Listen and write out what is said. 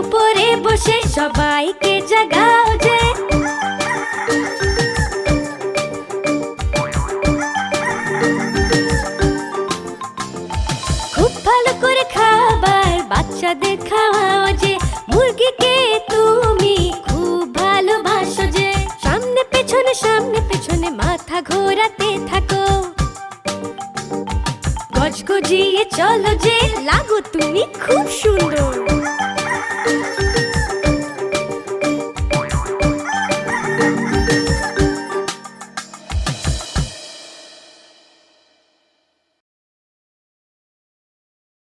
উপরে বসে সবাইকে জাগাও যে। ভালো করে খাবার, বাচ্চাদের খাওয়াও যে। মুরগিকে তুমি খুব ভালোবাসো যে। সামনে পেছনে সামনে পেছনে, মাথা ঘোরাতে থাকো। গজগজিয়ে চলো যে, লাগো তুমি খুব সুন্দর।